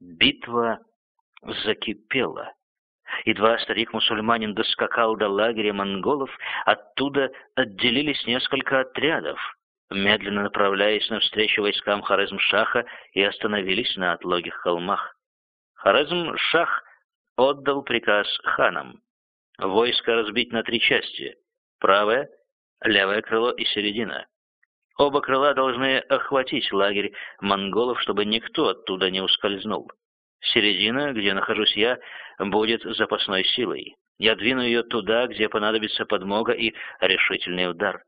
Битва закипела. Едва старик-мусульманин доскакал до лагеря монголов, оттуда отделились несколько отрядов, медленно направляясь навстречу войскам Хорезм-Шаха и остановились на отлогих холмах. Хорезм-Шах отдал приказ ханам войско разбить на три части — правое, левое крыло и середина. Оба крыла должны охватить лагерь монголов, чтобы никто оттуда не ускользнул. Середина, где нахожусь я, будет запасной силой. Я двину ее туда, где понадобится подмога и решительный удар.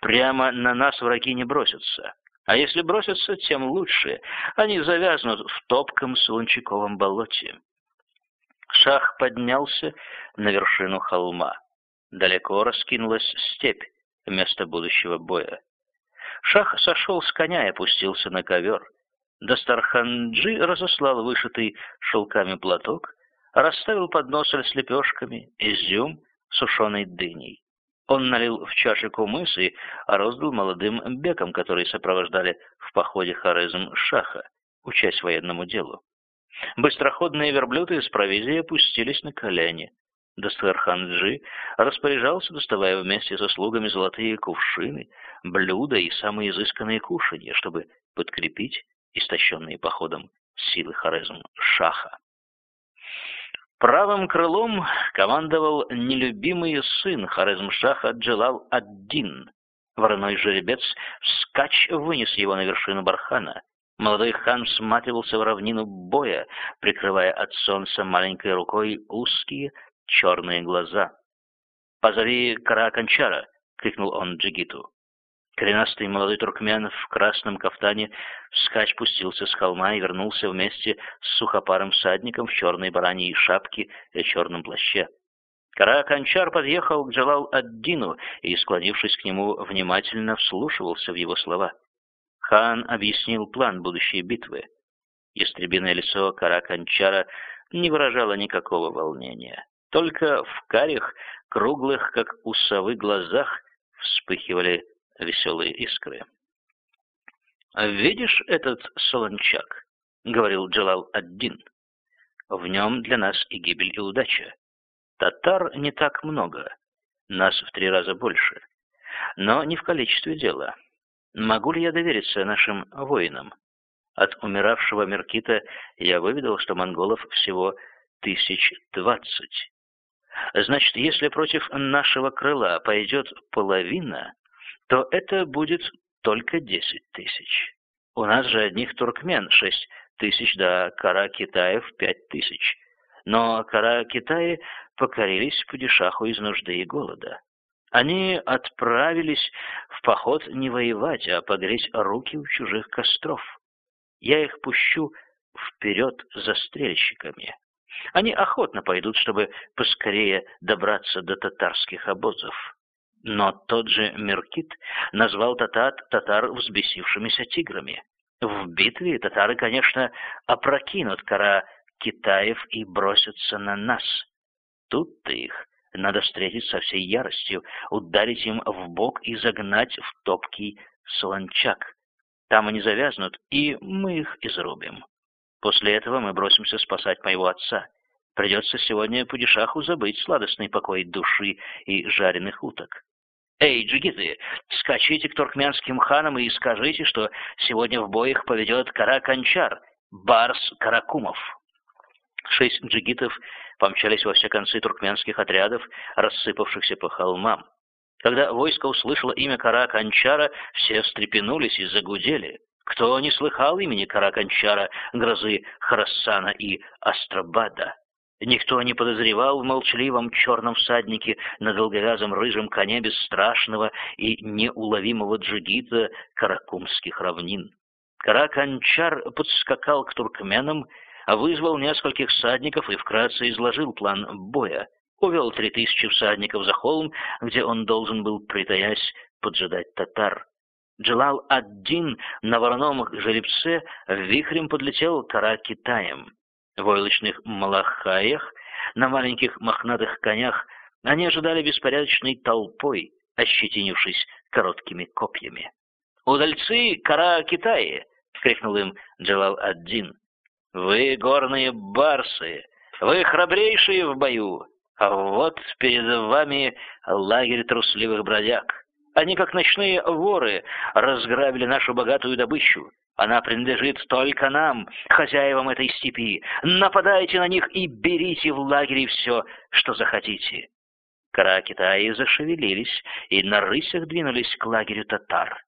Прямо на нас враги не бросятся. А если бросятся, тем лучше. Они завязнут в топком солончаковом болоте. Шах поднялся на вершину холма. Далеко раскинулась степь, место будущего боя. Шах сошел с коня и опустился на ковер. Дастарханджи разослал вышитый шелками платок, расставил подносы с лепешками, изюмом, сушеной дыней. Он налил в чаши кумыс и роздал молодым бекам, которые сопровождали в походе Хорезм Шаха, учась военному делу. Быстроходные верблюды с провизией опустились на колени. Дастарханджи распоряжался, доставая вместе со слугами золотые кувшины, блюда и самые изысканные кушанья, чтобы подкрепить истощенные походом силы Хорезм Шаха. Правым крылом командовал нелюбимый сын Хорезм-Шаха Джелал Ад-Дин. Вороной жеребец вскачь вынес его на вершину бархана. Молодой хан всматривался в равнину боя, прикрывая от солнца маленькой рукой узкие черные глаза. «Позови Караканчара!» — крикнул он Джигиту. Коренастый молодой туркмен в красном кафтане вскачь пустился с холма и вернулся вместе с сухопарым всадником в черной бараньей шапке и черном плаще. Караканчар подъехал к Джалал-ад-Дину и, склонившись к нему, внимательно вслушивался в его слова. Хан объяснил план будущей битвы. Ястребиное лицо Караканчара не выражало никакого волнения. Только в карих, круглых, как у совы, глазах вспыхивали веселые искры. «Видишь этот солончак?» — говорил Джалал Аддин. «В нем для нас и гибель, и удача. Татар не так много, нас в три раза больше. Но не в количестве дела. Могу ли я довериться нашим воинам? От умиравшего Меркита я выведал, что монголов всего тысяч двадцать. Значит, если против нашего крыла пойдет половина, то это будет только 10 тысяч. У нас же одних туркмен 6 тысяч, да кора Китаев 5 тысяч. Но кора Китаи покорились падишаху из нужды и голода. Они отправились в поход не воевать, а погреть руки у чужих костров. Я их пущу вперед за стрельщиками. Они охотно пойдут, чтобы поскорее добраться до татарских обозов. Но тот же Меркит назвал татар, татар взбесившимися тиграми. В битве татары, конечно, опрокинут кора Китаев и бросятся на нас. Тут-то их надо встретить со всей яростью, ударить им в бок и загнать в топкий слончак. Там они завязнут, и мы их изрубим. После этого мы бросимся спасать моего отца. Придется сегодня Пудишаху забыть сладостный покой души и жареных уток. «Эй, джигиты, скачите к туркменским ханам и скажите, что сегодня в боях поведет Караканчар, Барс Каракумов». Шесть джигитов помчались во все концы туркменских отрядов, рассыпавшихся по холмам. Когда войско услышало имя Караканчара, все встрепенулись и загудели. Кто не слыхал имени Караканчара, грозы Харассана и Астрабада? Никто не подозревал в молчаливом черном всаднике на долговязом рыжем коне бесстрашного и неуловимого джигита каракумских равнин. Караканчар подскакал к туркменам, вызвал нескольких всадников и вкратце изложил план боя. Увел три тысячи всадников за холм, где он должен был, притаясь, поджидать татар. Джалал-ад-Дин на вороном жеребце вихрем подлетел к Кара-Китаем войлочных малахаях, на маленьких мохнатых конях, они ожидали беспорядочной толпой, ощетинившись короткими копьями. «Удальцы кора Китаи!» — крикнул им Джалал-ад-Дин. Вы горные барсы, вы храбрейшие в бою, а вот перед вами лагерь трусливых бродяг. Они, как ночные воры, разграбили нашу богатую добычу. Она принадлежит только нам, хозяевам этой степи. Нападайте на них и берите в лагере все, что захотите. Кара Китаи зашевелились и на рысях двинулись к лагерю татар.